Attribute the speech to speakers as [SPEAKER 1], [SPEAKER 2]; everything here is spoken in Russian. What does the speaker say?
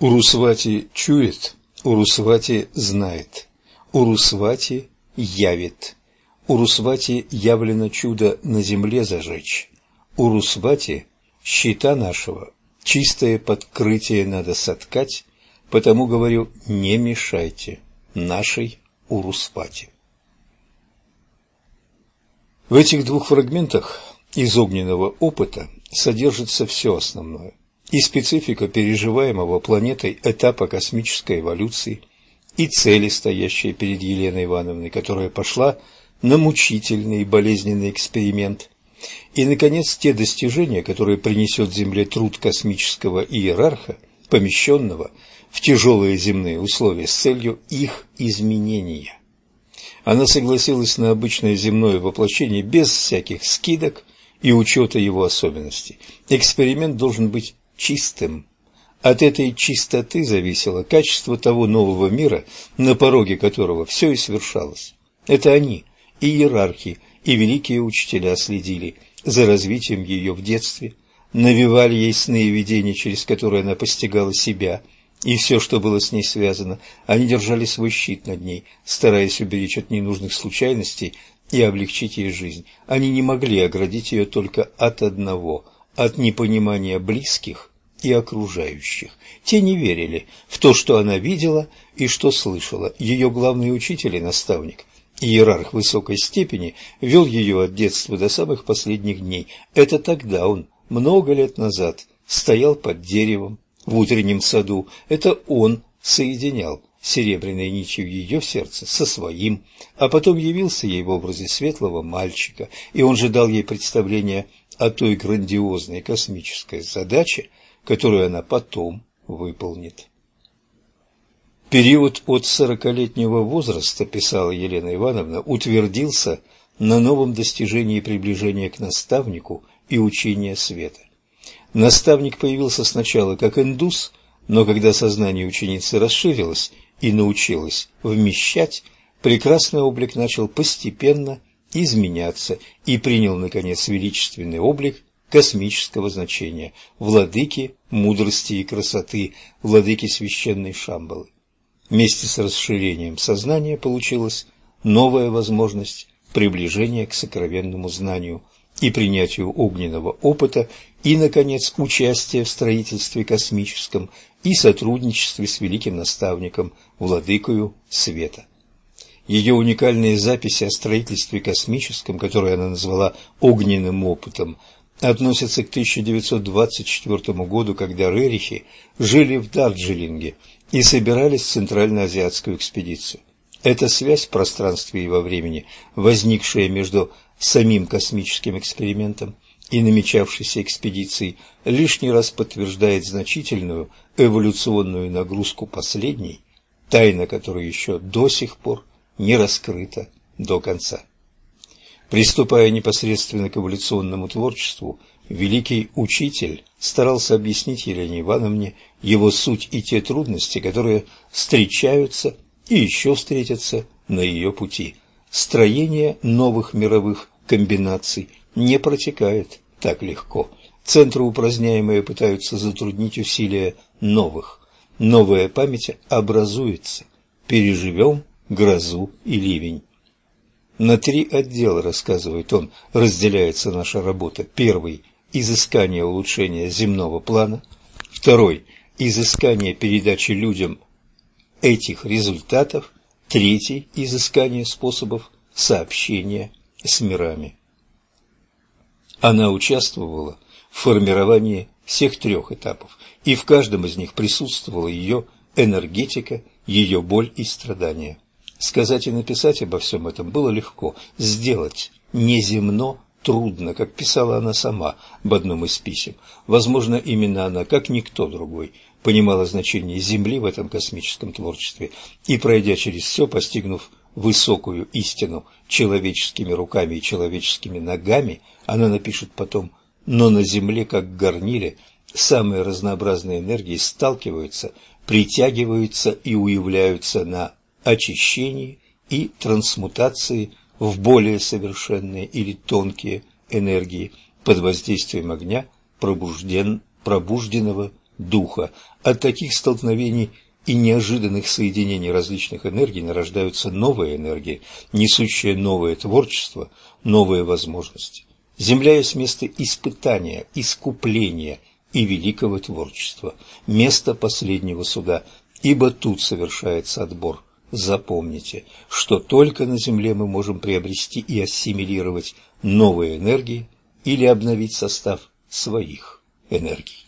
[SPEAKER 1] Урусвати чует, Урусвати знает, Урусвати явит, Урусвати явлено чудо на земле зажечь, Урусвати щита нашего чистое подкрытие надо соткать, потому говорю, не мешайте нашей Урусвати. В этих двух фрагментах из огненного опыта содержится все основное и специфика переживаемого планетой этапа космической эволюции, и цели, стоящие перед Еленой Ивановной, которая пошла на мучительный и болезненный эксперимент, и, наконец, те достижения, которые принесет Земле труд космического иерарха, помещенного в тяжелые земные условия с целью их изменения. Она согласилась на обычное земное воплощение без всяких скидок и учета его особенностей. Эксперимент должен быть чистым. От этой чистоты зависело качество того нового мира, на пороге которого все и совершалось. Это они, и иерархи, и великие учителя следили за развитием ее в детстве, навевали ей сны и видения, через которые она постигала себя и все, что было с ней связано. Они держали свой щит над ней, стараясь уберечь от ненужных случайностей и облегчить ей жизнь. Они не могли оградить ее только от одного – от непонимания близких и окружающих. Те не верили в то, что она видела и что слышала. Ее главный учитель и наставник, иерарх высокой степени, вел ее от детства до самых последних дней. Это тогда он, много лет назад, стоял под деревом в утреннем саду. Это он соединял серебряной нитью ее сердце со своим, а потом явился ей в образе светлого мальчика, и он же дал ей представление о той грандиозной космической задаче, которую она потом выполнит. Период от сорокалетнего возраста, писала Елена Ивановна, утвердился на новом достижении приближения к наставнику и учения света. Наставник появился сначала как индус, но когда сознание ученицы расширилось и научилось вмещать, прекрасный облик начал постепенно изменяться и принял, наконец, величественный облик космического значения, владыки мудрости и красоты, владыки священной Шамбалы. Вместе с расширением сознания получилась новая возможность приближения к сокровенному знанию и принятию огненного опыта и, наконец, участия в строительстве космическом и сотрудничестве с великим наставником, владыкою света. Ее уникальные записи о строительстве космическом, которые она назвала «огненным опытом», относятся к 1924 году, когда Рерихи жили в Дарджилинге и собирались в Центральноазиатскую экспедицию. Эта связь в пространстве и во времени, возникшая между самим космическим экспериментом и намечавшейся экспедицией, лишний раз подтверждает значительную эволюционную нагрузку последней, тайна которой еще до сих пор не раскрыто до конца. Приступая непосредственно к эволюционному творчеству, великий учитель старался объяснить Елене Ивановне его суть и те трудности, которые встречаются и еще встретятся на ее пути. Строение новых мировых комбинаций не протекает так легко. Центры упраздняемые пытаются затруднить усилия новых. Новая память образуется. Переживем грозу и ливень. На три отдела, рассказывает он, разделяется наша работа. Первый – изыскание улучшения земного плана. Второй – изыскание передачи людям этих результатов. Третий – изыскание способов сообщения с мирами. Она участвовала в формировании всех трех этапов, и в каждом из них присутствовала ее энергетика, ее боль и страдания. Сказать и написать обо всем этом было легко, сделать неземно трудно, как писала она сама в одном из писем. Возможно, именно она, как никто другой, понимала значение Земли в этом космическом творчестве и, пройдя через все, постигнув высокую истину человеческими руками и человеческими ногами, она напишет потом «но на Земле, как горниле, самые разнообразные энергии сталкиваются, притягиваются и уявляются на очищении и трансмутации в более совершенные или тонкие энергии под воздействием огня пробужден, пробужденного духа. От таких столкновений и неожиданных соединений различных энергий нарождаются новые энергии, несущие новое творчество, новые возможности. Земля есть место испытания, искупления и великого творчества, место последнего суда, ибо тут совершается отбор. Запомните, что только на Земле мы можем приобрести и ассимилировать новые энергии или обновить состав своих энергий.